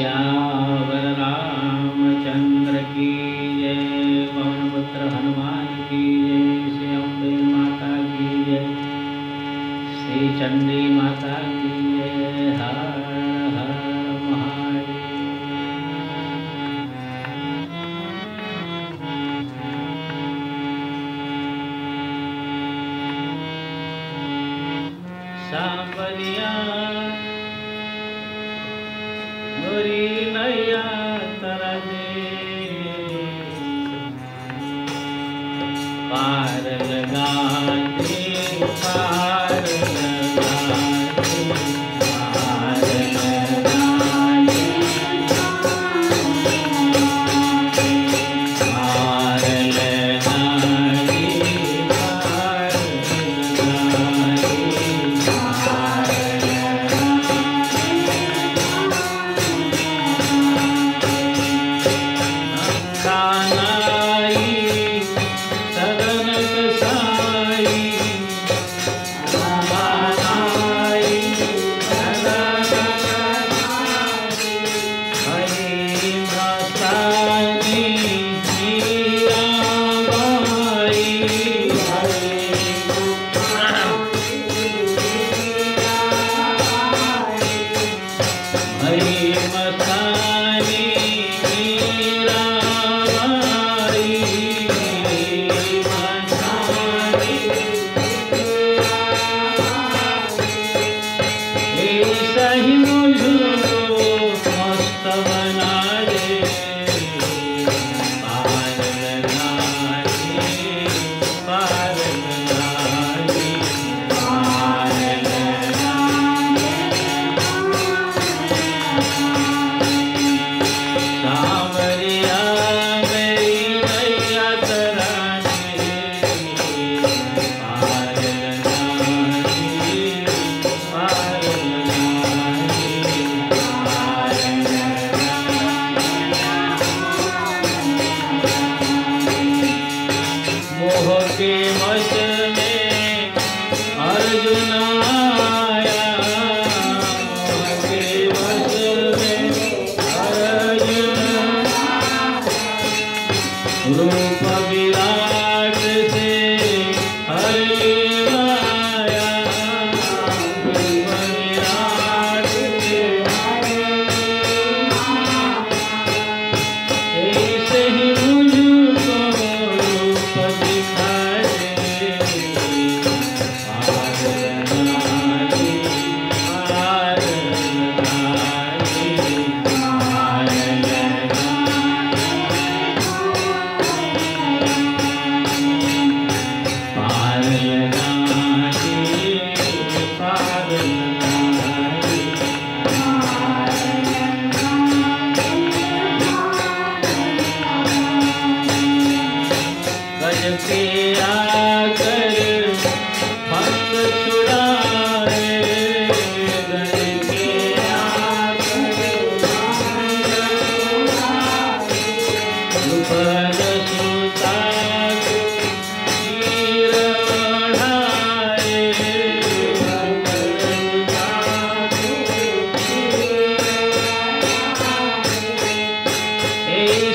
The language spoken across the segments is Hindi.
सियावर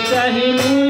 को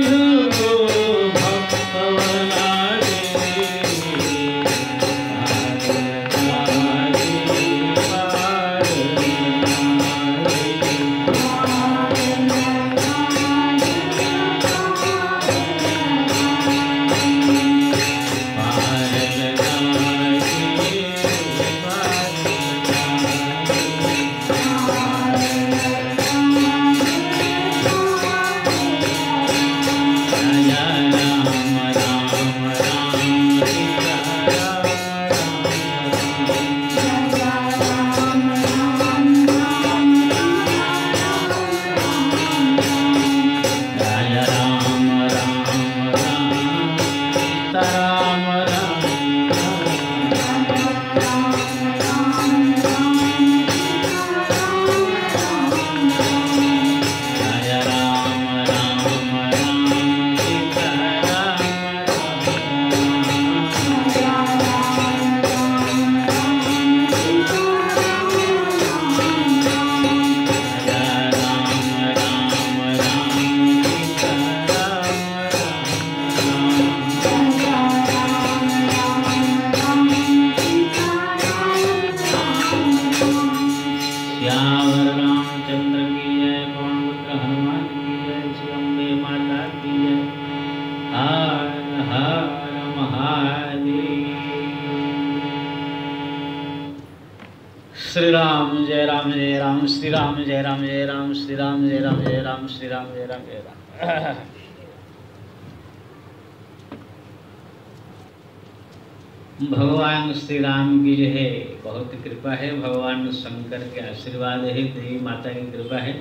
श्री राम जय राम जय राम श्री राम जय राम जय राम श्री राम जय राम जय राम। भगवान श्री राम की जो है, बहुत कृपा है। भगवान शंकर के आशीर्वाद है, देवी माता की कृपा है।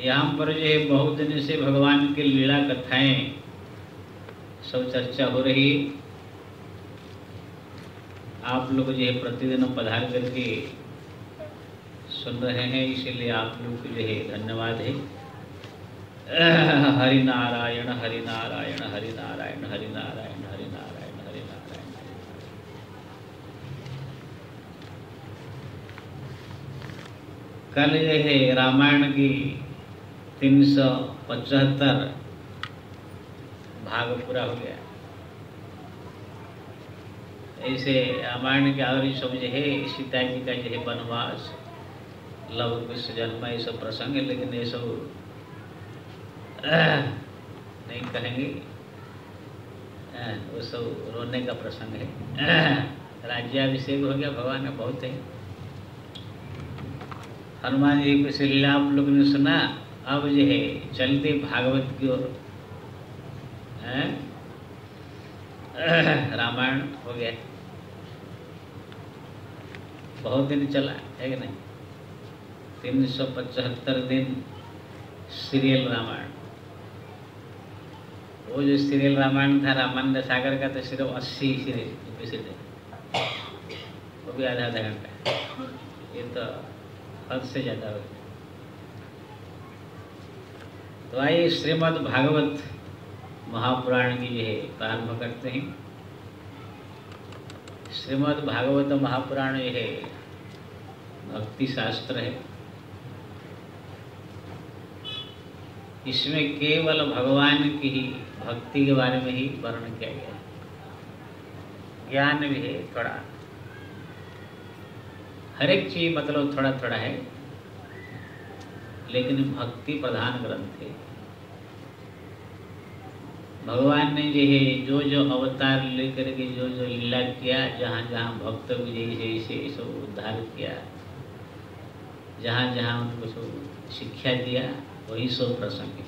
यहाँ पर जो है, बहुत दिन से भगवान की लीला कथाएँ सब चर्चा हो रही आप लोग जो है प्रतिदिन पधार करके सुन रहे हैं, इसीलिए आप लोग को जो है धन्यवाद है। हरि नारायण हरि नारायण हरि नारायण हरि नारायण हरि नारायण हरि नारायण। कल जो है रामायण की तीन सौ पचहत्तर भाग पूरा हो गया। ऐसे रामायण के और सब जो है, सीता जी का जो है वनवास, लव कुश जन्म, ये सब प्रसंग है, लेकिन ये सब नहीं कहेंगे। वो सब रोने का प्रसंग है। राज्याभिषेक हो गया, भगवान का बहुत है। हनुमान जी को लीला आप लोग ने सुना, अब जो है, चलते भागवत की ओर। रामायण हो गया। बहुत दिन चला, है कि नहीं? तीन सौ पचहत्तर दिन सीरियल रामायण। वो जो सीरियल रामायण था रामानंद सागर का तो सिर्फ़ अस्सी सीरीज़ एपिसोड है। वो भी आधा आधा घंटा ये तो हद से ज़्यादा हो तो आइए श्रीमद् भागवत महापुराण की जो है, प्रारंभ करते हैं। श्रीमद् भागवत महापुराण जो है भक्ति शास्त्र है। इसमें केवल भगवान की ही भक्ति के बारे में ही वर्णन किया गया है। ज्ञान भी है थोड़ा। हर एक चीज़ मतलब थोड़ा थोड़ा है, लेकिन भक्ति प्रधान ग्रंथ है। भगवान ने जो है जो जो अवतार लेकर के जो जो लीला किया जहाँ जहाँ भक्त जैसे जैसे सब उद्धार किया। जहाँ जहाँ उनको सब शिक्षा दिया, वही सब प्रसंग है।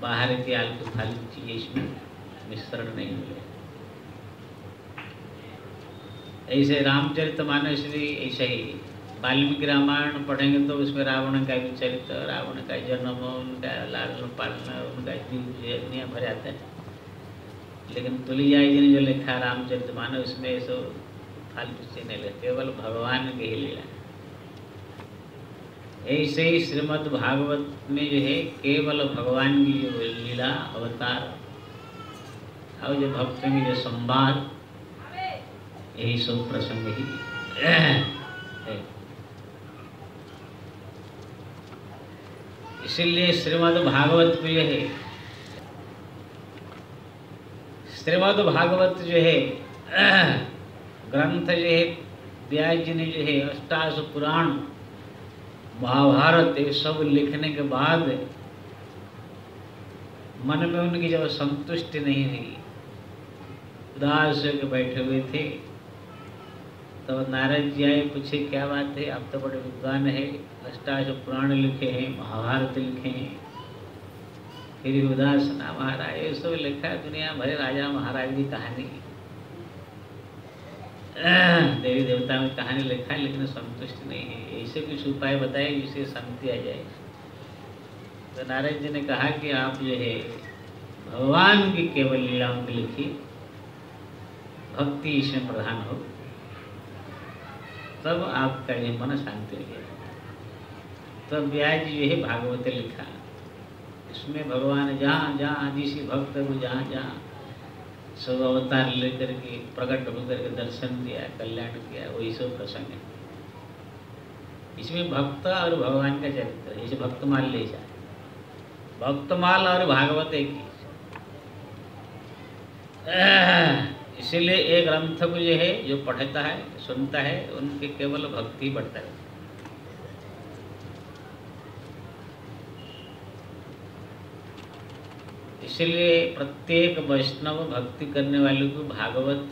बाहर के आलतू फालतू चीज़ें इसमें मिश्रण नहीं मिले। ऐसे रामचरित मानस भी ऐसा ही वाल्मीकि रामायण पढ़ेंगे तो उसमें रावण का भी चरित्र, रावण का जन्म, उनका लालन पालन उनका दुनिया भर आता है। लेकिन तुलियाई जी ने जो लिखा, रामचरित मानस उसमें ऐसा फालतू से नहीं लिखा केवल भगवान के ही लीला ऐसे ही श्रीमद् भागवत में जो है, केवल भगवान की जो लीला, अवतार, और जो भक्तों की जो संवाद, यही सब प्रसंग है। इसीलिए श्रीमद् भागवत जो है। श्रीमद् भागवत जो है, ग्रंथ जो है व्यास जी ने जो है अष्टाश पुराण, महाभारत, ये सब लिखने के बाद मन में उनकी जब संतुष्टि नहीं हुई, उदास होकर बैठे हुए थे तो नारद जी आए, पूछे, क्या बात है? आप तो बड़े विद्वान है। अष्टाश पुराण लिखे हैं, महाभारत लिखे हैं। फिर उदास ना महाराज, ये सब लिखा है दुनिया भरे, राजा महाराज की कहानी। देवी देवता में कहानी लिखा है, लेकिन संतुष्ट नहीं है। ऐसे कुछ उपाय बताए जिससे शांति आ जाए। तो नारायण जी ने कहा कि आप जो है, भगवान की केवल लीलाओं को लिखी भक्ति इसमें प्रधान हो। तब आपका ये मन शांति हो जाएगा तो ब्याज जो है भागवत लिखा। इसमें भगवान जहाँ जहाँ जिस भक्त को जहाँ जहाँ सब अवतार लेकर के प्रकट होकर के दर्शन दिया, कल्याण किया, वही सब प्रसंग है। इसमें भक्त और भगवान का चरित्र जैसे भक्तमाल ले जाए। भक्तमाल और भागवत एक ही इसीलिए एक ग्रंथ को जो है, जो पढ़ता है, सुनता है, उनके केवल भक्ति बढ़ता है। इसलिए प्रत्येक वैष्णव भक्ति करने वाले को भागवत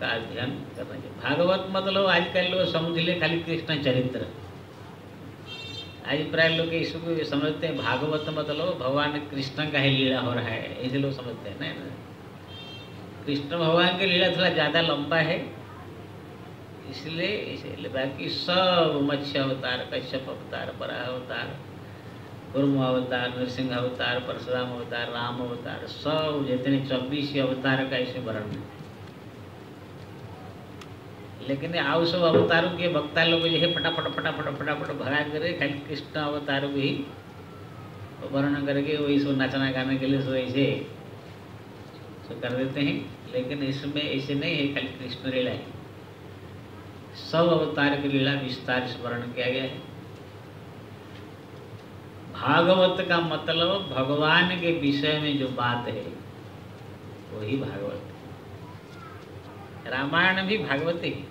का अध्ययन करना चाहिए। भागवत मतलब आजकल लोग समझ ले खाली कृष्ण चरित्र। आज प्राय लोग इसको समझते हैं, भागवत मतलब भगवान कृष्ण का ही लीला हो रहा है, ऐसे लोग समझते हैं ना? कृष्ण भगवान की लीला थोड़ा ज़्यादा लंबा है, इसलिए इसलिए बाकी सब मत्स्य अवतार, कश्यप अवतार, बराह अवतार, कुर्म अवतार, नृसिंह अवतार, परशुराम अवतार, राम अवतार, सब जितने चौबीस अवतार का इसमें वर्णन है। लेकिन आओ सब अवतारों के वक्ता लोग जो है फटाफट फटाफट फटाफट भरा करे, खाली कृष्ण अवतार ही वर्णन करके वही सो नाचना गाने के लिए सो ऐसे सो कर देते हैं। लेकिन इसमें ऐसे नहीं है, खाली कृष्ण लीला है। सब अवतार की लीला विस्तार से किया गया है। भागवत का मतलब भगवान के विषय में जो बात है, वही भागवत। रामायण भी भागवत ही।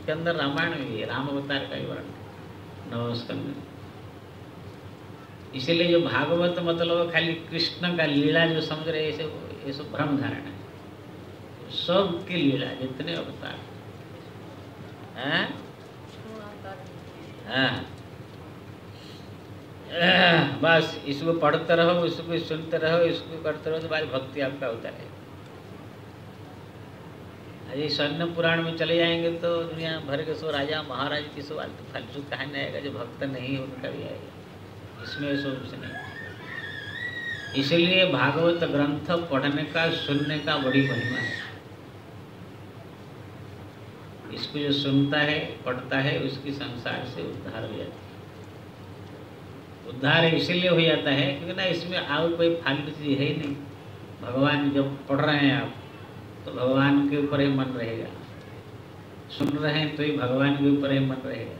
इसके अंदर रामायण भी है राम अवतार का विवरण नवस्कंद इसीलिए जो भागवत मतलब खाली कृष्ण का लीला जो समझ रहे ऐसे ये सब भ्रम धारणा है। सबकी लीला, जितने अवतार। हैं? हाँ। बस, इसको पढ़ते रहो, इसको सुनते रहो, इसको करते रहो तो बाद भक्ति आपका है अरे स्वर्ण पुराण में चले जाएँगे तो दुनिया भर के सो राजा महाराज की सो तो फालतू कहानी आएगा जो भक्त नहीं उनका भी आएगा। इसमें सो कुछ नहीं। इसलिए भागवत ग्रंथ पढ़ने का, सुनने का बड़ी महिमा है। इसको जो सुनता है, पढ़ता है, उसकी संसार से उद्धार हो जाता है। उद्धार इसीलिए हो जाता है क्योंकि ना इसमें और कोई फालतू चीज़ है ही नहीं। भगवान जब पढ़ रहे हैं आप तो भगवान के ऊपर ही मन रहेगा। सुन रहे हैं तो ही भगवान के ऊपर ही मन रहेगा।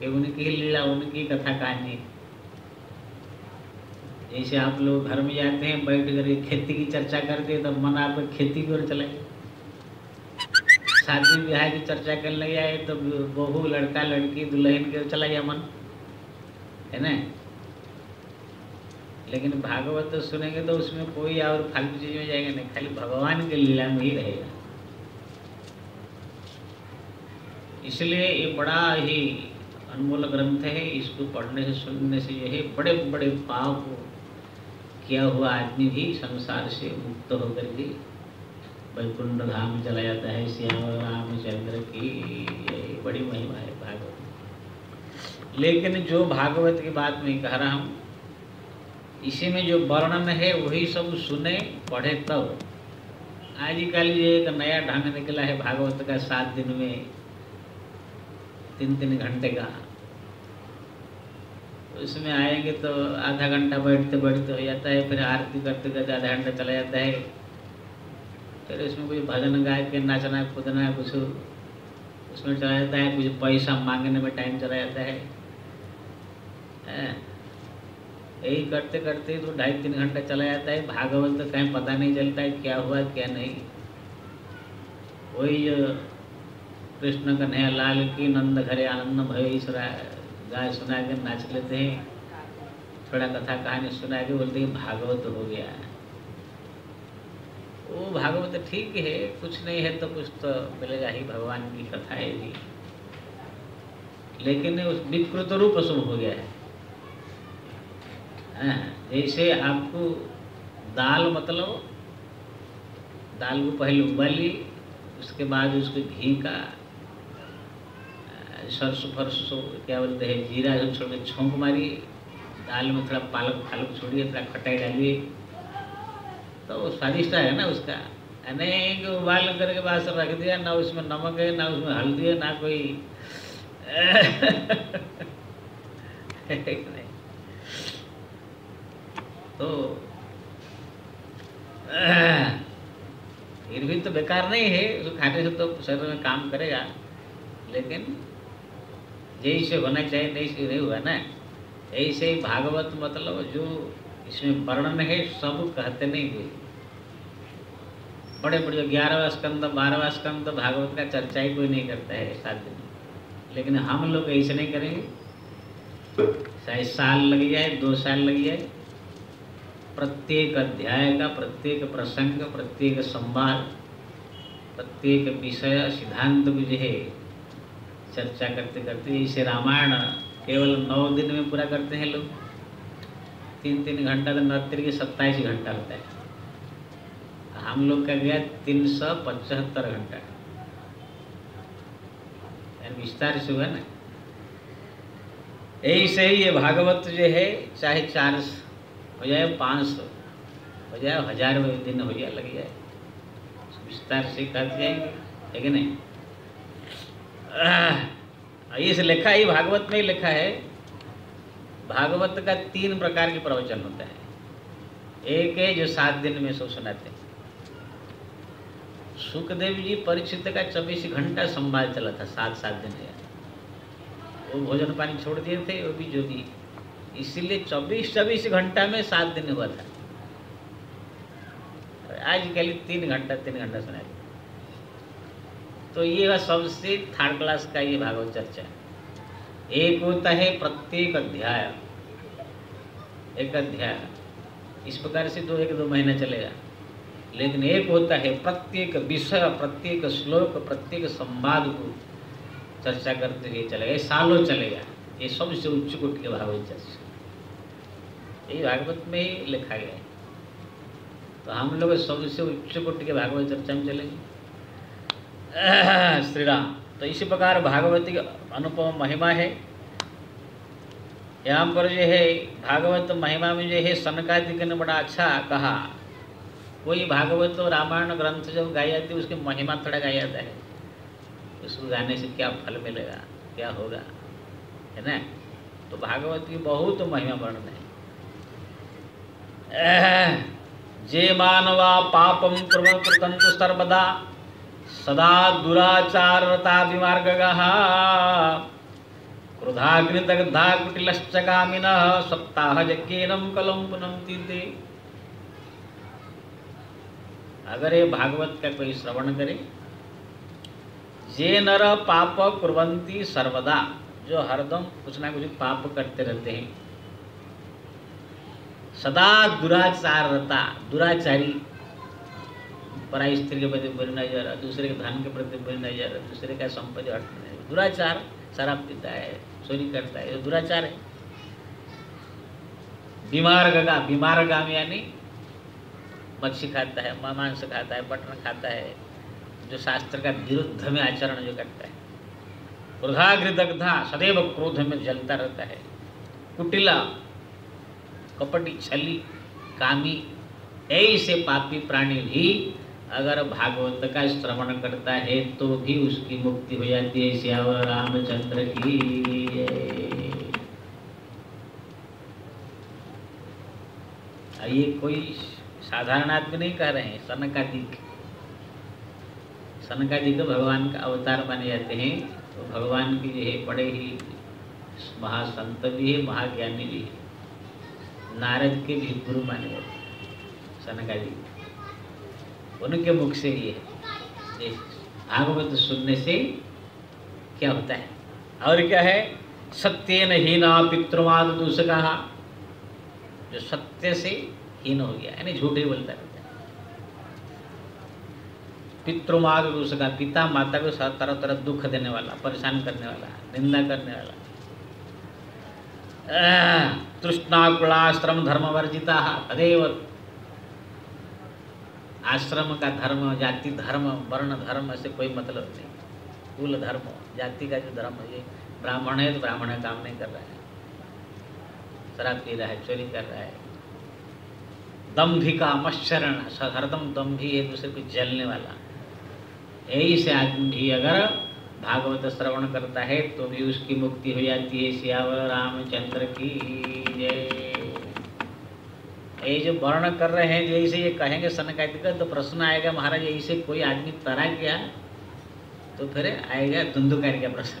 कि उनकी लीला, उनकी कथा कहानी। जैसे आप लोग घर में जाते हैं, बैठ कर खेती की चर्चा करते हैं तो मन आप खेती की ओर चले शादी ब्याह की चर्चा करने लगे आए तो बहू लड़का लड़की दुल्हन की ओर चला गया मन। है ना? लेकिन भागवत तो सुनेंगे तो उसमें कोई और फालतू चीज़ में जाएगा नहीं, खाली भगवान के लीला में ही रहेगा। इसलिए ये बड़ा ही अनमोल ग्रंथ है, इसको पढ़ने से, सुनने से जो है बड़े बड़े पाप किया हुआ आदमी भी संसार से मुक्त होकर के वैकुंठ धाम चला जाता है, श्याम रामचंद्र की बड़ी महिमा है भागवत। लेकिन जो भागवत की बात मैं कह रहा हूँ इसी में जो वर्णन है, वही सब सुने, पढ़े तब। आजकल ये एक नया ढंग निकला है, भागवत का सात दिन में तीन तीन घंटे का। उसमें आएँगे तो आधा घंटा बैठते बैठते हो जाता है, फिर आरती करते करते आधा घंटा चला जाता है। फिर उसमें कुछ भजन गा के, नाचना, कूदना, कुछ उसमें चला जाता है, कुछ पैसा मांगने में टाइम चला जाता है? यही करते करते तो ढाई तीन घंटा चला जाता है। भागवत तो कहीं पता नहीं चलता है क्या हुआ क्या नहीं। वही कृष्ण कन्हैया लाल की नंद घरे आनंद भय गाय सुना के नाच लेते हैं। थोड़ा कथा कहानी सुना के बोलते हैं भागवत हो गया। वो भागवत ठीक है कुछ नहीं है तो कुछ तो मिलेगा ही भगवान की कथा है भी। लेकिन उस विकृत रूप शुभ हो गया हाँ, जैसे आपको दाल मतलब दाल को पहले उबाली, उसके बाद उसको घी का सरसों फरसों क्या बोलते हैं, जीरा जो छोड़ के छोंक मारी, दाल में थोड़ा पालक फालक छोड़िए, थोड़ा खटाई डालिए तो स्वादिष्ट है ना उसका। अनेक उबाल करके बाद से रख दिया, ना उसमें नमक है, ना उसमें हल्दी है, ना कोई तो भी तो बेकार नहीं है, उसको खाने से तो शरीर में काम करेगा, लेकिन जैसे होना चाहिए नहीं से नहीं हुआ ना। ऐसे ही भागवत मतलब जो इसमें वर्णन है, सब कहते नहीं हुए। बड़े बड़े ग्यारहवा स्कंद, बारहवा स्कंद भागवत का चर्चा ही कोई नहीं करता है सात दिन। लेकिन हम लोग ऐसे नहीं करेंगे। चाहे साल लग जाए, दो साल लग जाए प्रत्येक अध्याय का, प्रत्येक प्रसंग, प्रत्येक संवाद, प्रत्येक विषय, सिद्धांत को जो है। चर्चा करते करते इसे रामायण केवल नौ दिन में पूरा करते हैं लोग। तीन तीन घंटा तो नृत्य के सत्ताईस घंटा होता है। हम लोग का गया तीन सौ पचहत्तर घंटा। विस्तार से हुआ ना। यही से ही ये भागवत जो है, चाहे चार हो जाए पाँच सौ, हो जाए हज़ार दिन हो जाए लग जाए। विस्तार से कहते जाएँगे, है कि नहीं? इस लिखा ही भागवत में ही लिखा है। भागवत का तीन प्रकार के प्रवचन होता है। एक है जो सात दिन में सो सुनाते हैं। सुखदेव जी परीक्षित का चौबीस घंटा संवाद चला था सात सात दिन है। वो भोजन पानी छोड़ दिए थे, वो भी जो भी इसीलिए चौबीस चौबीस घंटा में सात दिन हुआ था। आज कल तीन घंटा तीन घंटा सुना तो ये वह सबसे थर्ड क्लास का ये भागवत चर्चा। एक होता है प्रत्येक अध्याय। एक अध्याय। इस प्रकार से दो, एक दो महीना चलेगा। लेकिन एक होता है प्रत्येक विषय, प्रत्येक श्लोक, प्रत्येक संवाद को चर्चा करते हुए चलेगा। सालों चलेगा। ये सबसे उच्च कोटि के भागवत चर्चा। यही भागवत में ही लिखा गया है। तो हम लोग सबसे उच्च कोटि के भागवत चर्चा में चलेंगे। श्री राम तो इसी प्रकार भागवती की अनुपम महिमा है। यहाँ पर जो है, भागवत महिमा में जो है सनकादिक ने बड़ा अच्छा कहा। कोई भागवत तो रामायण ग्रंथ जब गाई जाती है, उसकी महिमा थोड़ा गाया जाता है। उसको गाने से क्या फल मिलेगा, क्या होगा, है ना? तो भागवत की बहुत महिमा वर्णन है। जे मानवा पापम कुर्वन् सर्वदा, सदा दुराचारता विमार्ग क्रोधाग्निदग्धा कुटिलश्च कामिनः सप्ताह यज्ञेनम कलम पुनम तीते अगर ये भागवत का कोई श्रवण करे, जे नर पाप कुरंती सर्वदा, जो हरदम कुछ ना कुछ पाप करते रहते हैं। सदा दुराचार रहता दुराचारी। पराई स्त्री के प्रति बुरी रहा दूसरे के धन के प्रति बुरी रहा दूसरे का संपत्ति हट दुराचार शराब पीता है चोरी करता है दुराचार है बीमार गगा बीमार गाम यानी मच्छी खाता है मांस खाता है बटन खाता है जो शास्त्र का विरुद्ध में आचरण जो करता है क्रोधाग्रदग्धा, सदैव क्रोध में जलता रहता है। कुटिला कपटी छली कामी, ऐसे पापी प्राणी भी अगर भागवत का श्रवण करता है तो भी उसकी मुक्ति हो जाती है, श्यावर रामचंद्र की। ये कोई साधारण आदमी नहीं कह रहे हैं सनकादिक सनकादि तो भगवान का अवतार माने जाते हैं तो भगवान की जो है, बड़े ही महासंत भी है, महाज्ञानी भी है। नारद के भी गुरु माने जाते हैं। सनकादि उनके मुख से ये भागवत सुनने से क्या होता है? और क्या है? सत्य नहीं ना पितृवाद दूसरा जो सत्य से हीन हो गया, यानी झूठे बोलता रहता है। पितृमाग दूसरा पिता माता को तरह तरह दुख देने वाला, परेशान करने वाला, निंदा करने वाला। तृष्णाकुलाश्रम धर्म वर्जिता तदेव आश्रम का धर्म, जाति धर्म, वर्ण धर्म से कोई मतलब नहीं। कुल धर्म, जाति का जो धर्म है ब्राह्मण है तो ब्राह्मण काम नहीं कर रहा है। शराब पी रहा है, चोरी कर रहा है। दम्भी का मच्छरण हरदम दम्भी एक दूसरे को जलने वाला। यही से आदमी भी अगर भागवत श्रवण करता है तो भी उसकी मुक्ति हो जाती है। श्यावर रामचंद्र की ये जो वर्ण कर रहे हैं जैसे ये कहेंगे सनकादिक तो प्रश्न आएगा, महाराज ऐसे कोई आदमी तरा गया तो फिर आएगा धुंधुकारी का प्रश्न।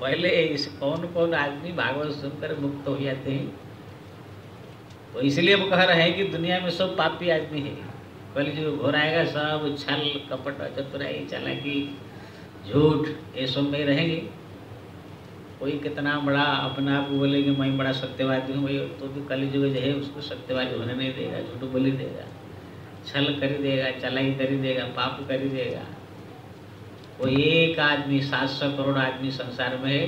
पहले इस कौन कौन आदमी भागवत सुनकर मुक्त हो जाते हैं? तो इसलिए वो कह रहे हैं कि दुनिया में सब पापी आदमी है। कल जो घोर आएगा, सब छल, कपट, चतुराई, चालाकी झूठ ये सब में रहेंगे। कोई कितना बड़ा अपने आप को बोलेंगे मैं बड़ा सत्यवादी हूँ भाई तो भी कल जो है उसको सत्यवादी होने नहीं देगा झूठ बोली देगा। छल कर देगा चलाई कर देगा पाप कर देगा। कोई एक आदमी सात सौ करोड़ आदमी संसार में है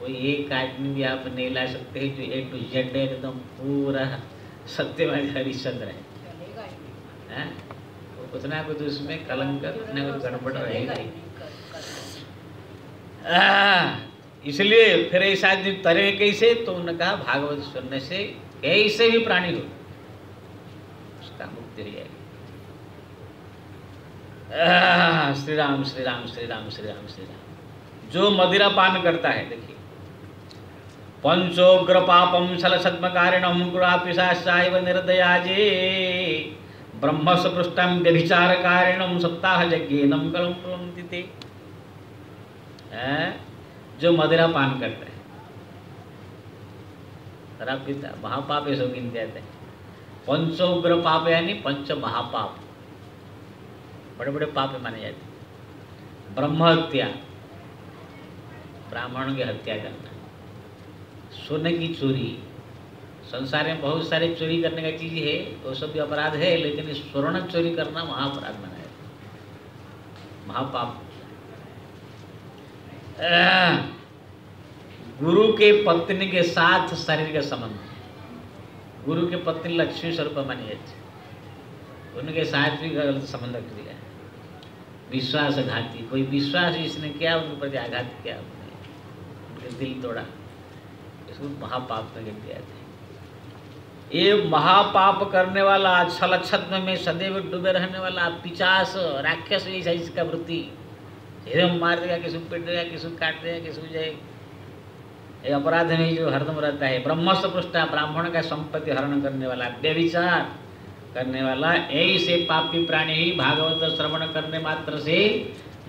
कोई एक आदमी भी आप नहीं ला सकते हैं जो ए टू जेड एकदम पूरा सत्यवादी हरिश्चंद्र है। ही? तो कुछ ना कुछ उसमें कलंक कुछ ना कुछ गड़बड़ रहेगा ही। इसलिए फिर ऐसा आदमी तरे कैसे? तो उन्होंने कहा, भागवत सुनने से कैसे भी प्राणी हो। उसका मुक्ति रह जाएगी श्री राम श्री राम श्री राम श्री राम श्री राम जो मदिरा पान करता है, देखिए। पंचोग्र पापम छल सद्मकारिणम कुड़ापिशाचाइव निर्दयाजे। ब्रह्म सपृष्टम व्यभिचार कारिणम सप्ताह यज्ञेनम कलम प्रवंतिते हैं? जो मदिरा पान करता है। शराब पीता महापाप ये गिनते जाते हैं। पंचोग्र पाप यानी पंच महापाप। बड़े बड़े पाप माने जाते ब्रह्म हत्या। ब्राह्मणों की हत्या करना। सोने की चोरी। संसार में बहुत सारे चोरी करने का चीज़ है वो सब भी अपराध है, लेकिन स्वर्ण चोरी करना महाअपराध माना जाता महापाप। गुरु के पत्नी के साथ शरीर का संबंध। गुरु के पत्नी लक्ष्मी स्वरूप मानी जाती। उनके साथ भी गलत संबंध रख दिया विश्वासघाती कोई विश्वास इसने किया उनके प्रति आघात किया? उनके दिल तोड़ा। इसको महापाप में गिन दिया था। ये महापाप करने वाला, छल छद्म में सदैव डूबे रहने वाला, पिचास राक्षस ऐसा इसका वृत्ति। एकदम मार देगा किसी को पीट देगा किसी को काट देगा किसी को जाए। ये अपराध में जो हरदम रहता है। ब्रह्म पृष्ठा, ब्राह्मण का संपत्ति हरण करने वाला, व्यभिचार करने वाला, ऐसे पापी प्राणी ही भागवत श्रवण करने मात्र से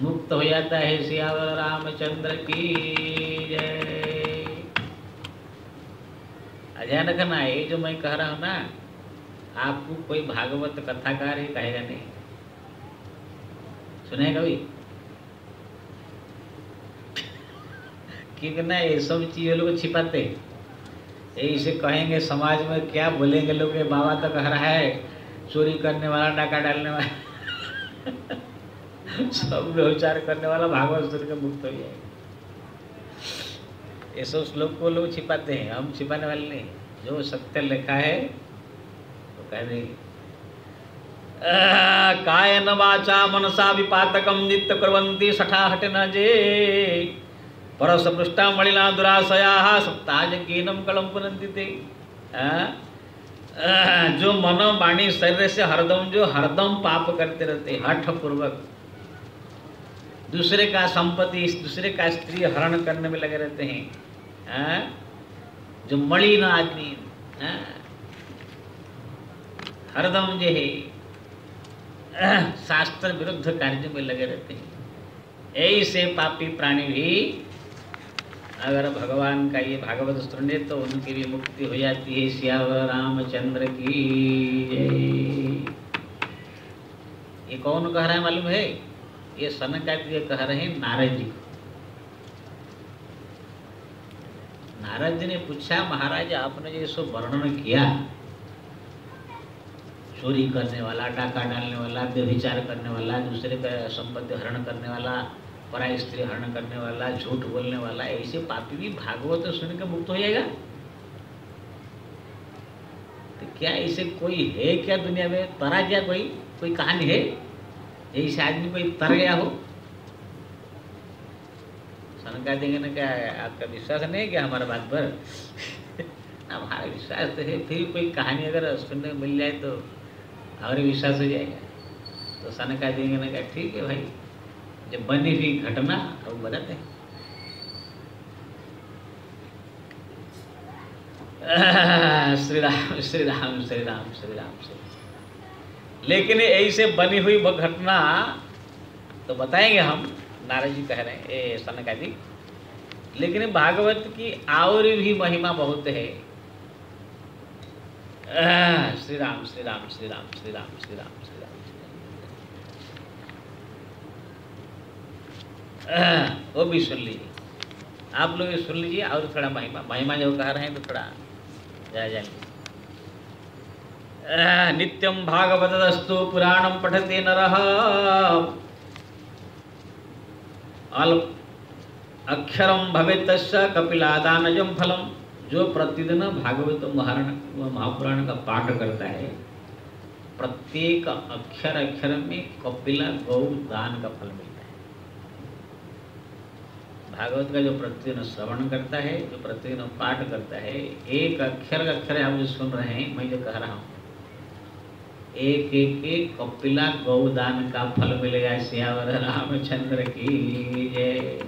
मुक्त हो जाता है। सियावर रामचंद्र की जय। ध्यान रखना ये जो मैं कह रहा हूँ ना, आपको कोई भागवत कथाकार ही कहेगा नहीं। सुने कभी क्योंकि ना ये सब चीज़ें लोग छिपाते हैं। ये इसे कहेंगे, समाज में क्या बोलेंगे लोग बाबा तो कह रहा है, चोरी करने वाला, डाका डालने वाला। सब व्यवचार करने वाला भागवत सुन के मुक्त हो जाएगा ये सब श्लोक को लोग छिपाते हैं, हम छिपाने वाले नहीं। जो सत्य लिखा है तो कह देंगे। कायन वाचा मनसा विपातकम नित्य कुर्वन्ति सठा हट न जे परस पृष्ठा मलिना दुराशया सप्ताहकीनम कलम ते आ, जो मन वाणी शरीर से हरदम जो हरदम पाप करते रहते हठ पूर्वक दूसरे का संपत्ति दूसरे का स्त्री हरण करने में लगे रहते हैं। आ, जो मलिन आदमी हरदम जो है शास्त्र विरुद्ध कार्य में लगे रहते हैं। ऐसे पापी प्राणी भी अगर भगवान का ये भागवत सुने तो उनकी भी मुक्ति हो जाती है। श्यावर रामचंद्र की ये कौन कह रहा है मालूम है? ये सनकादित्य कह रहे हैं नारद जी नारद जी ने पूछा, महाराज, आपने जो इसको वर्णन किया, चोरी करने वाला, डाका डालने वाला, व्यभिचार करने वाला, दूसरे का संपत्ति हरण करने वाला पराई स्त्री हरण करने वाला, झूठ बोलने वाला, ऐसे पापी भी भागवत सुन के मुक्त हो जाएगा। तो क्या ऐसे कोई है क्या दुनिया में? तरा क्या कोई? कोई कहानी है? ऐसे आदमी कोई तर गया हो? शंका देंगे ना क्या, आपका विश्वास नहीं है क्या हमारा बात पर? हमारा विश्वास तो है, फिर कोई कहानी अगर सुनने को मिल जाए तो और विश्वास हो जाएगा। तो शंका देंगे ना क्या, ठीक है भाई। बनी हुई घटना तो बताते हैं श्री राम श्री राम श्री राम श्री राम श्री लेकिन ऐसे बनी हुई घटना तो बताएँगे हम नारद जी कह रहे हैं ए सनकादि लेकिन भागवत की और भी महिमा बहुत है श्री राम श्री राम श्री राम श्री राम श्री राम श्री राम वो भी सुन लीजिए। आप लोग ये सुन लीजिए और थोड़ा महिमा महिमा जो कह रहे हैं तो थोड़ा जा जाएँगे नित्यं भागवतस्तु पुराणं पठति नरः। अक्षरम भवे तस्य कपिलादानजम फलम। जो प्रतिदिन भागवत महापुराण का पाठ करता है, प्रत्येक अक्षर अक्षर में कपिला, गौ, दान का फल मिलता भागवत का जो प्रतिदिन श्रवण करता है, जो प्रतिदिन पाठ करता है, एक अक्षर अक्षर आप जो सुन रहे हैं, मैं जो कह रहा हूँ। एक एक एक कपिला गौदान का फल मिलेगा श्यावर रामचंद्र की जय।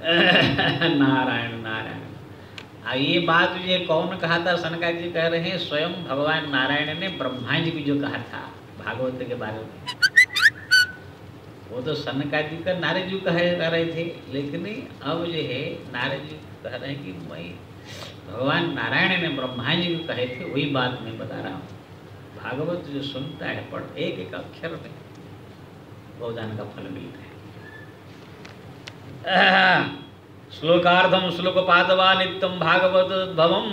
नारायण नारायण। ये बात ये कौन कहा था? सनका जी कह रहे हैं, स्वयं भगवान नारायण ने ब्रह्मा जी भी जो कहा था, भागवत के बारे में। वो तो सनका जी का नारद जी कह रहे थे, लेकिन अब जो है नारद जी कह रहे हैं कि मैं भगवान नारायण ने ब्रह्मा जी को कहे थे, वही बात मैं बता रहा हूँ। भागवत जो सुनता है, पढ़, एक एक अक्षर में गोदान का फल मिलता है। श्लोकार्धम श्लोकपादवा नित्यम भागवत भवम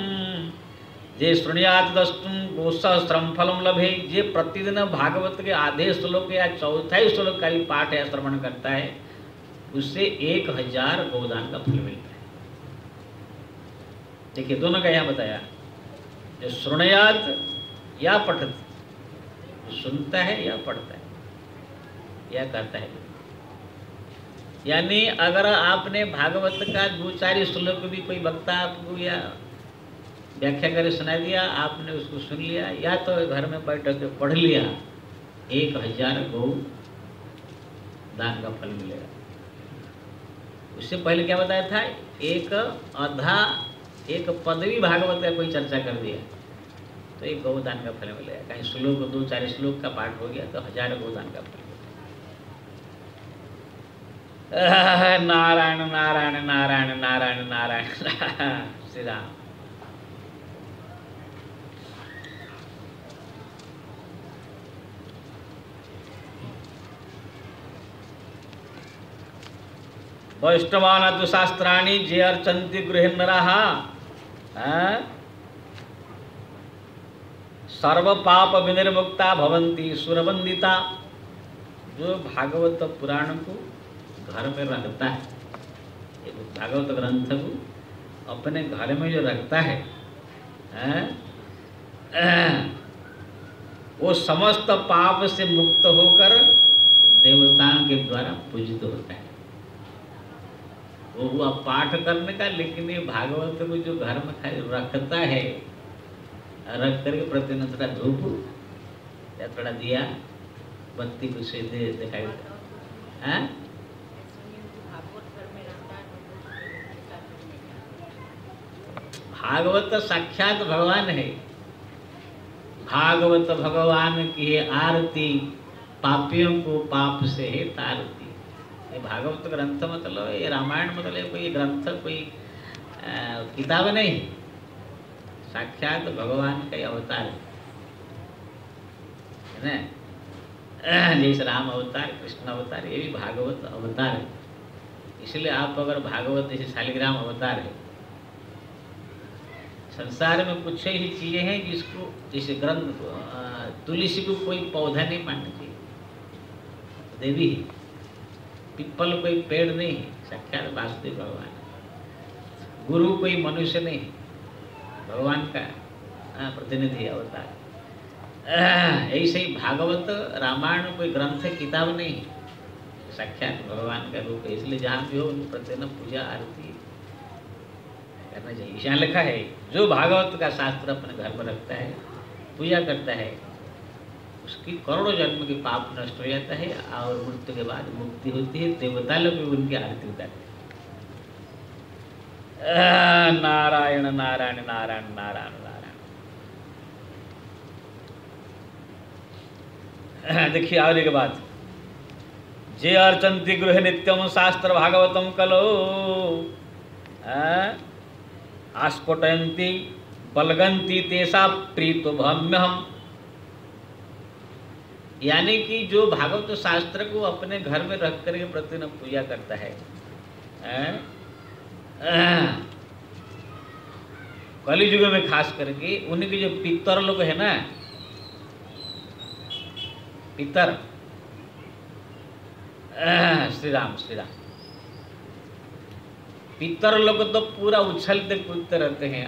जे शृणुयात दस्तुम गोसहस्रम फलम लभे, जे प्रतिदिन भागवत के आधे श्लोक या चौथा श्लोक का भी पाठ या श्रवण करता है, उससे एक हज़ार गोदान का फल मिलता है। देखिए, दोनों का यहाँ बताया। जो श्रृणयात या पठत सुनता है या पढ़ता है? या करता है? यानी अगर आपने भागवत का दो चार श्लोक भी कोई वक्ता आपको या व्याख्या करे सुना दिया, आपने उसको सुन लिया, या तो घर में बैठ के पढ़ लिया, एक हज़ार गौ दान का फल मिलेगा। उससे पहले क्या बताया था? एक आधा, एक पदवी भागवत का कोई चर्चा कर दिया तो एक गौदान का फल मिलेगा। कहीं श्लोक, दो चार श्लोक का पाठ हो गया तो हज़ार गौदान का फल नारायण नारायण नारायण नारायण नारायण, श्री राम। वैष्णवान शास्त्राणी जे अर्चंती गृहिणरा सर्व पाप विनिर्मुक्ता भवंती सुरवंदिता जो भागवत पुराण को घर में रखता है एक भागवत ग्रंथ को अपने घर में जो रखता है? वो समस्त पाप से मुक्त होकर देवताओं के द्वारा पूजित होता है। वो हुआ पाठ करने का, लेकिन ये भागवत को जो घर में रखता है, रख करके प्रतिदिन थोड़ा धूप, या थोड़ा दिया, बत्ती को से दे, दिखाई है? भागवत साक्षात भगवान है। भागवत भगवान की आरती पापियों को पाप से है तारती ये भागवत ग्रंथ मतलब ये रामायण मतलब कोई ग्रंथ, कोई किताब नहीं। साक्षात तो भगवान का अवतार है। ना? जैसे राम अवतार, कृष्ण अवतार, ये भी भागवत अवतार है। इसलिए आप अगर भागवत, जैसे शालिग्राम अवतार है, संसार में कुछ ही चीज़ें हैं जिसको, जैसे ग्रंथ तुलसी को कोई पौधा नहीं मानना चाहिए देवी है। पिप्पल कोई पेड़ नहीं है, साक्षात वासुदेव भगवान गुरु कोई मनुष्य नहीं है, भगवान का प्रतिनिधि अवतार। ऐसे ही भागवत, रामायण कोई ग्रंथ, किताब नहीं है। साक्षात भगवान का रूप है, इसलिए जहाँ भी हो प्रतिदिन पूजा, आरती करना चाहिए। यहाँ लिखा है, जो भागवत का शास्त्र अपने घर में रखता है, पूजा करता है उसकी करोड़ों जन्म के पाप नष्ट हो जाता है और मृत्यु के बाद मुक्ति होती है देवता लोग भी उनकी आरती उतारते नारायण नारायण नारायण नारायण नारायण। देखिए और एक बात। जे अर्चंती गृह नित्यम शास्त्र भागवतम कलो। आस्फुटयंती, बलगंती तेसा प्रीतो भम्य हम यानी कि जो भागवत शास्त्र को अपने घर में रख करके प्रतिदिन पूजा करता है। कलयुग में खास करके उनके जो पितर लोग है ना, पितर। श्री राम श्री राम पितर लोग तो पूरा उछलते कूदते रहते हैं।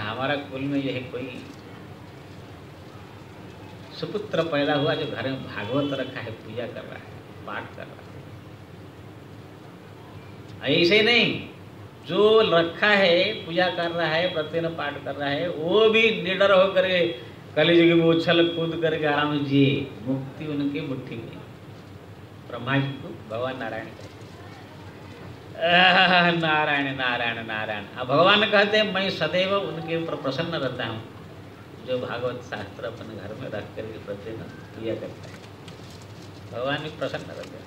हमारा कुल में यह कोई सुपुत्र पैदा हुआ जो घर में भागवत रखा है, पूजा कर रहा है, पाठ कर रहा है। ऐसे नहीं, जो रखा है, पूजा कर रहा है प्रतिदिन पाठ कर रहा है, वो भी निडर होकर के कलयुग में उछल कूद करके आराम जिए मुक्ति उनकी मुट्ठी में। ब्रह्मा जी को भगवान नारायण कहते नारायण नारायण नारायण। अब भगवान कहते हैं, मैं सदैव उनके ऊपर प्रसन्न रहता हूँ। जो भागवत शास्त्र अपने घर में रख करके प्रतिदिन किया करता है। भगवान भी प्रसन्न रहते हैं।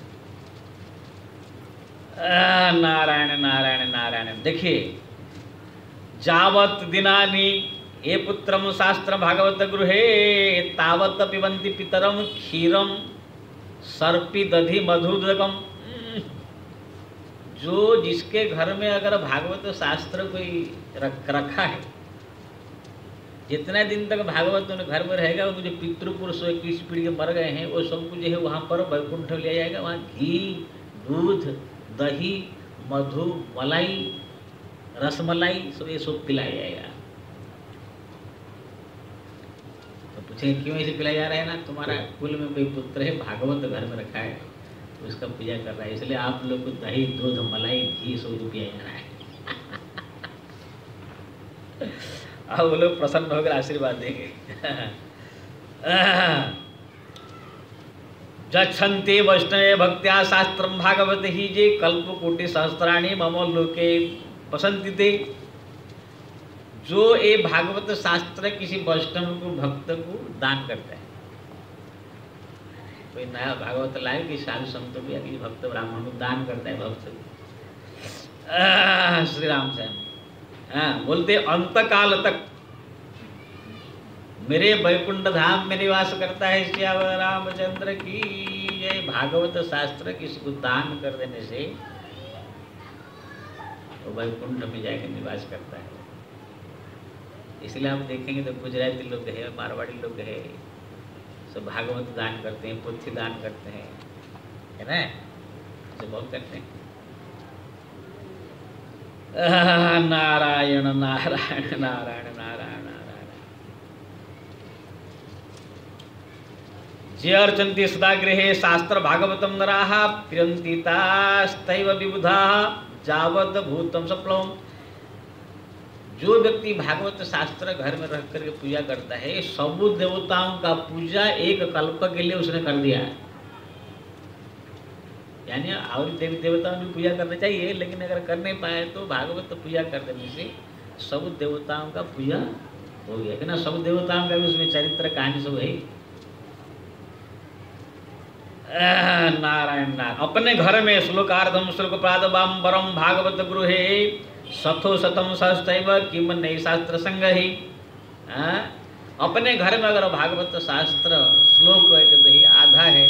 नारायण नारायण नारायण। देखिए जावत दिनानि ये पुत्रम शास्त्र भागवत गृहे तावत पिबंती पितरम क्षीरम सर्पी दधि मधुदकम जो जिसके घर में अगर भागवत शास्त्र कोई रख, रखा है जितने दिन तक भागवत उन घर में रहेगा उनके जो पितृपुरुष किस पीढ़ी के मर गए हैं, वो सब कुछ जो है वहाँ पर वैकुंठ लिया जाएगा। वहाँ घी, दूध, दही, मधु, मलाई, रसमलाई, सब ये सब पिलाया जाएगा। तो पूछेंगे, क्यों ऐसे पिलाया जा रहा है ना? तुम्हारा कुल में कोई पुत्र है, भागवत घर में रखा है तो उसका पूजा कर रहा है, इसलिए आप लोग को दही, दूध, मलाई, घी सब पिया जा रहा है। अब वो लोग प्रसन्न होकर आशीर्वाद देंगे। गच्छन्ते वैष्णवे भक्त्या शास्त्रम भागवत ही जे कल्पकोटि सहस्त्राणी मम लोके पसंती थे जो ये भागवत शास्त्र किसी वैष्णव को, भक्त को दान करता है। कोई नया भागवत लाए कि साधु संत या किसी भक्त ब्राह्मण को दान करता है भक्त श्री राम से। हाँ बोलते अंत काल तक। मेरे वैकुंठ धाम में निवास करता है श्याम रामचंद्र की। जय भागवत शास्त्र किसी को दान कर देने से वो वैकुंठ में जाकर निवास करता है। इसलिए हम देखेंगे तो गुजराती लोग है, मारवाड़ी लोग है। सब भागवत दान करते हैं पुथी दान करते हैं। है ना? सब बहुत करते हैं। नारायण नारायण नारायण नारायण नारायण जे अर्चन्ति सदा गृहे शास्त्र भागवतम नराः भूतम जो व्यक्ति भागवत शास्त्र घर में रख करके पूजा करता है, सब देवताओं का पूजा एक कल्प के लिए उसने कर दिया है। यानी और देवी देवताओं की पूजा करना चाहिए, लेकिन अगर कर नहीं पाए तो भागवत तो पूजा कर देने से सब देवताओं का पूजा हो गया। है ना सब देवताओं का भी उसमें चरित्र कहानी सब है नारायण नारायण। अपने घर में श्लोकार्धम श्लोक प्रादबाम वरम भागवत गृहे सथो शतम सहस्तैव किम नई शास्त्र संग ही हाँ? अपने घर में अगर भागवत शास्त्र श्लोक एक दही आधा है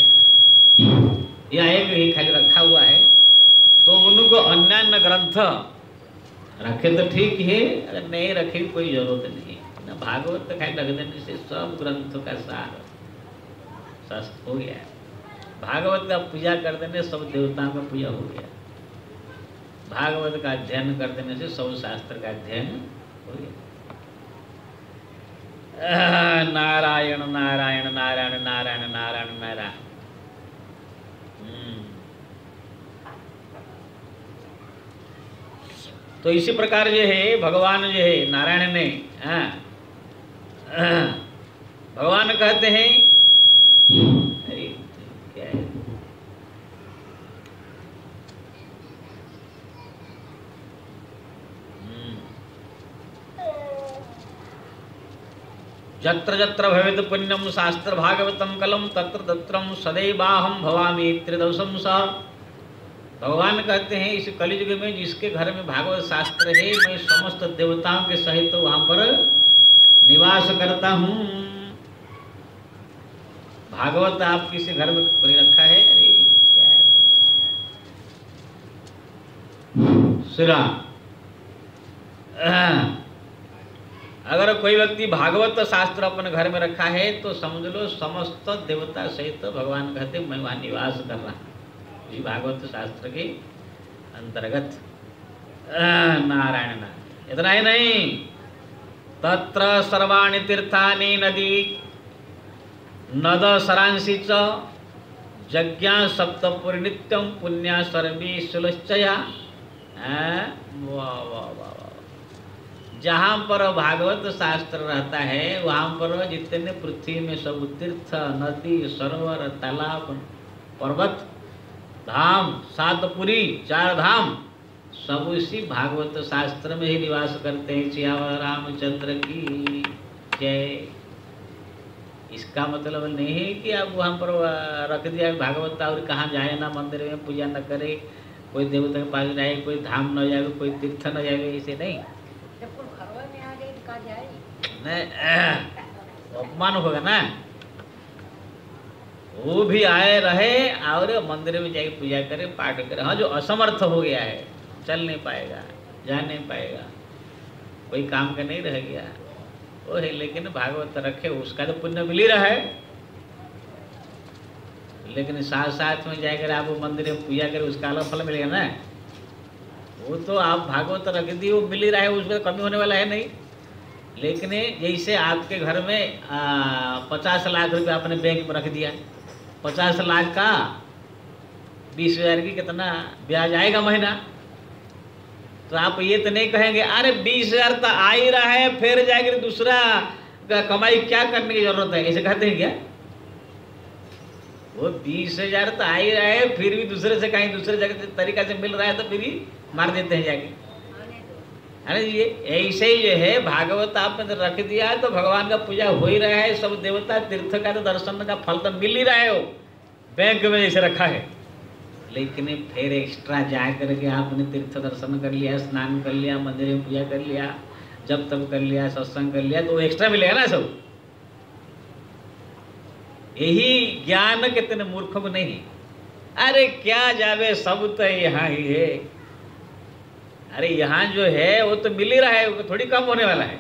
या एक ही खाली रखा हुआ है तो उनको अन्यान्य ग्रंथ रखे तो ठीक है, अगर नहीं रखे कोई ज़रूरत नहीं ना भागवत तो खाली रख देने से सब ग्रंथों का सार हो गया। भागवत का पूजा कर देने सब देवताओं का पूजा हो गया। भागवत का अध्ययन कर देने से सब शास्त्र का अध्ययन हो गया। नारायण नारायण नारायण नारायण नारायण नारायण। तो इसी प्रकार जो है भगवान जो है नारायण ने हाँ, आ, भगवान कहते हैं अरे क्या है हम्म। जत्र जत्र भवेत् पुण्यम शास्त्र भागवतम कलम, तत्र तत्रम सदैवाहम भवामी त्रिदशम स। भगवान कहते हैं, इस कलयुग में जिसके घर में भागवत शास्त्र है, मैं समस्त देवताओं के सहित तो वहाँ पर निवास करता हूँ। भागवत आप किसी घर में कोई रखा है? अरे, क्या है? अगर कोई व्यक्ति भागवत शास्त्र अपने घर में रखा है तो समझ लो समस्त देवता सहित तो भगवान कहते, मैं वहाँ निवास कर रहा हूँ। भागवत शास्त्र के अंतर्गत। नारायण नारायण इतना ही नहीं। तत्र सर्वाणि तीर्थानि नदी, नद सरांसी च, यज्ञा सप्तपुरी नित्यम पुण्या सर्वी सुलश्चया। वाह वाह वाह जहाँ पर भागवत शास्त्र रहता है, वहाँ पर जितने पृथ्वी में सब तीर्थ, नदी, सरोवर, तालाब, पर्वत, धाम, सातपुरी चार धाम सब इसी भागवत शास्त्र में ही निवास करते हैं। सियावर रामचंद्र की जय। इसका मतलब नहीं है कि आप वहाँ पर रख दिया भागवत और कहाँ जाए ना मंदिर में पूजा न करे, कोई देवता के पास जाए, कोई धाम न जाए, कोई तीर्थ न जाए, ऐसे नहीं जब कोई घरवा में आ गई तो कहाँ जाए अपमान होगा ना। वो भी आए रहे, और मंदिर में जाके पूजा करे, पाठ करे। हाँ जो असमर्थ हो गया है, चल नहीं पाएगा, जा नहीं पाएगा। कोई काम का नहीं रह गया। वो है, लेकिन भागवत रखे, उसका तो पुण्य मिल ही रहा है। लेकिन साथ साथ में जाकर आप मंदिर में पूजा करे, उसका अलग फल मिलेगा ना। वो तो आप भागवत रख दिए, वो मिल ही रहा है, उसमें तो कमी होने वाला है नहीं। लेकिन जैसे आपके घर में पचास लाख रुपए आपने बैंक में रख दिया। पचास लाख का बीस हज़ार की कितना ब्याज आएगा महीना? तो आप ये तो नहीं कहेंगे, अरे बीस हज़ार तो आ ही रहा है, फिर जाकर दूसरा कमाई क्या करने की ज़रूरत है? ऐसे कहते हैं क्या? वो बीस हज़ार तो आ ही रहा है, फिर भी दूसरे से कहीं दूसरे जगह तरीका से मिल रहा है तो फिर ही मार देते हैं जाके। है ना ये ऐसे ही जो है, भागवत आपने रख दिया तो भगवान का पूजा हो ही रहा है, सब देवता तीर्थ का तो दर्शन का फल तो मिल ही रहा है वो। बैंक में जैसे रखा है। लेकिन फिर एक्स्ट्रा जा करके आपने तीर्थ दर्शन कर लिया, स्नान कर लिया, मंदिर में पूजा कर लिया जब तब कर लिया, सत्संग कर लिया तो एक्स्ट्रा मिलेगा ना सब। यही ज्ञान कितने मूर्खों को नहीं अरे क्या जावे, सब तो यहाँ ही है। अरे यहाँ जो है, वो तो मिल ही रहा है, वो थोड़ी कम होने वाला है।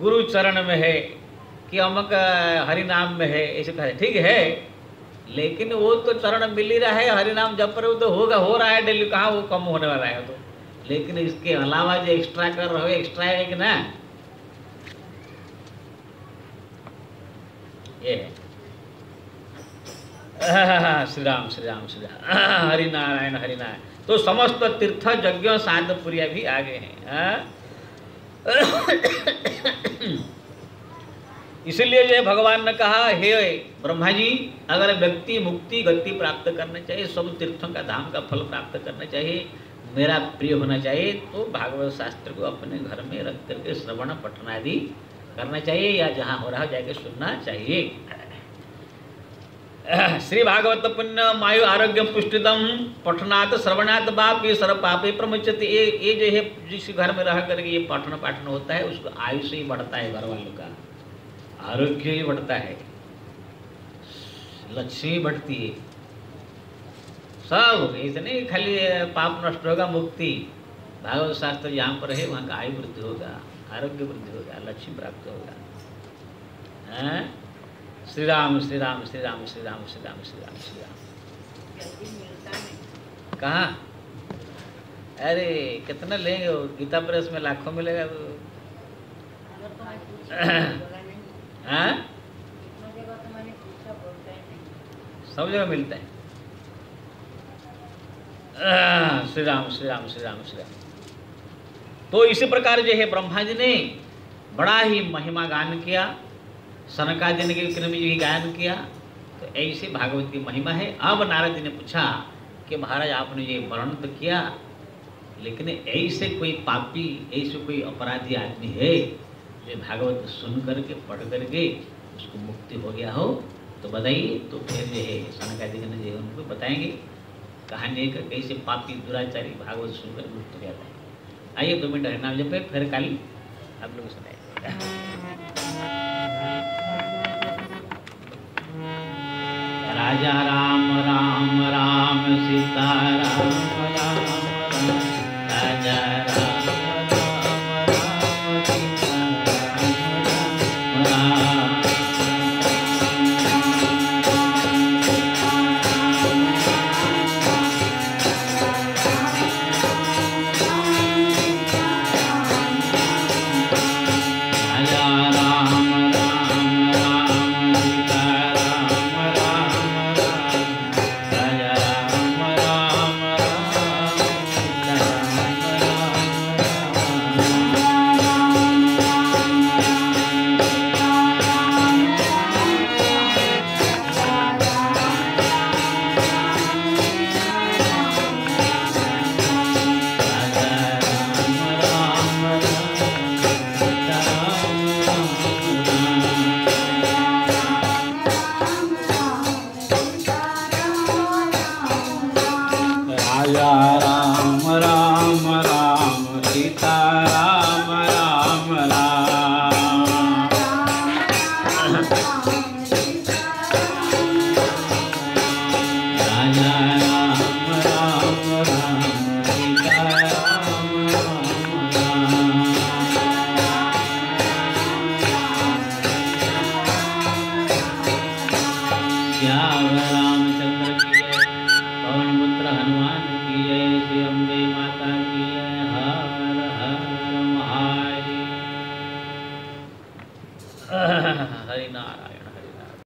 गुरु चरण में है, कि अमक हरि नाम में है, ऐसे कहा, ठीक है, लेकिन वो तो चरण मिल ही रहा है हरि नाम जप रहे हो तो होगा, हो रहा है, डेली कहाँ वो कम होने वाला है तो। लेकिन इसके अलावा जो एक्स्ट्रा कर रहे हो एक्स्ट्रा है कि ना? ये श्री राम श्री राम श्री राम हरि नारायण हरि नारायण तो समस्त तीर्थ यज्ञ साधपुरिया भी आगे हैं हाँ? इसलिए जो भगवान ने कहा, हे ब्रह्मा जी, अगर व्यक्ति मुक्ति गति प्राप्त करना चाहिए सब तीर्थों का धाम का फल प्राप्त करना चाहिए मेरा प्रिय होना चाहिए तो भागवत शास्त्र को अपने घर में रख करके श्रवण पठन आदि करना चाहिए या जहाँ हो रहा हो जाके सुनना चाहिए श्री भागवत पुण्य मायु आरोग्य पुष्टिदम पठनात् श्रवणात् बाप ये सर्व पापे प्रमुचते ये ये जो है, जिस घर में रह करके ये पठन पाठन होता है, उसको आयुष ही बढ़ता है घर वालों का। आरोग्य ही बढ़ता है। लक्ष्मी बढ़ती है। सब नहीं खाली पाप नष्ट होगा, मुक्ति। भागवत शास्त्र जहाँ पर है, वहाँ का आयु वृद्धि होगा, आरोग्य वृद्धि होगा लक्ष्मी प्राप्त होगा। हैं? श्री राम श्री राम श्री राम श्री राम श्री राम श्री राम श्री राम कहाँ? अरे, कितना लेंगे गीता प्रेस में लाखों मिलेगा तो सब जगह मिलता है। श्री राम श्री राम श्री राम श्री राम तो इसी प्रकार जो है ब्रह्मा जी ने बड़ा ही महिमा गान किया। सनकादि ने क्रम जी गायन किया तो ऐसे भागवत की महिमा है। अब नारद जी ने पूछा कि महाराज, आपने ये वर्णन तो किया, लेकिन ऐसे कोई पापी, ऐसे कोई अपराधी आदमी है जो भागवत सुन करके पढ़ करके उसको मुक्ति हो गया हो? तो बताइए तो फिर जो है सनकादि ने जो उनको बताएँगे कहानी एक कैसे पापी, दुराचारी भागवत सुनकर मुक्त हो जाता है। आइए दो मिनट हरिनाम जपे, फिर कल आप लोग सुनाए राजा राम राम राम सीता राम